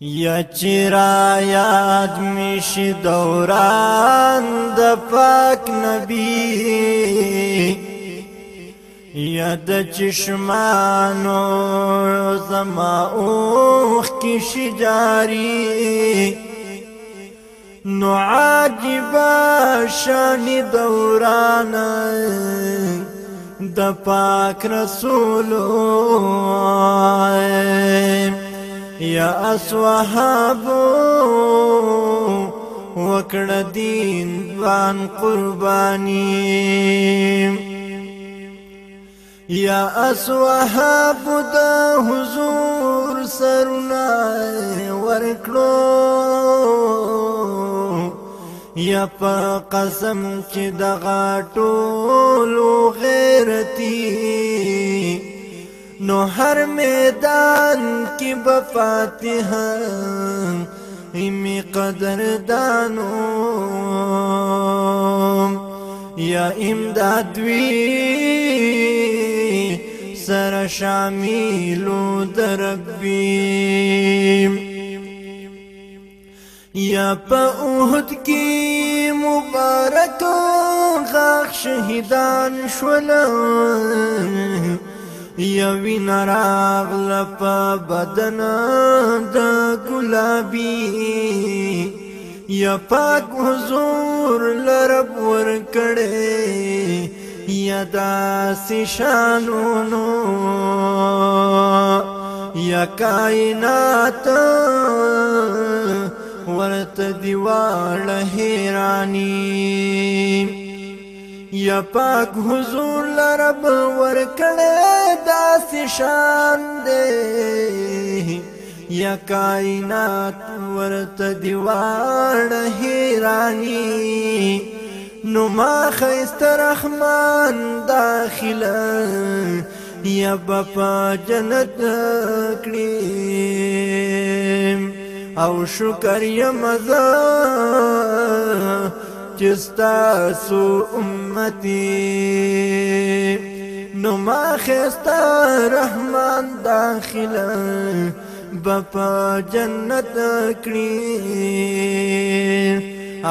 یا چرا یاد میش دوران د پاک نبی یا د چشمانو زما اوخ کی شجاری نو عاجبا شان دوران د پاک رسولو یا اصحاب وکړه دین وان قربانی یا اصحاب د حضور سرنا ورکړو یا په قسم چې د غاټولو غیرتی نو هر میدان کی بفاتحا ایمی قدر دانوم یا امداد وی سر شاملو دربیم یا پا اوهد کی مبارک غاق شهیدان شولم یوی نراغ لپا بدن دا گلابی یا پاک حضور لرب ورکڑے یا داسی شانونو یا کائنات ورت دیوال حیرانی یا پاک حضور لرب ورکړې داسې شان دی یا کائنات ورته دیوان حیرانی نو ما خیست رحمان داخله یا بپا جنت کړی او شکر یم زه چستا سو امتی نو ما خستا رحمان داخله بپا جنت کړی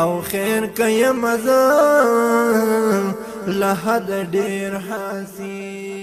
او خیر کيم زه لحد ډیر حسین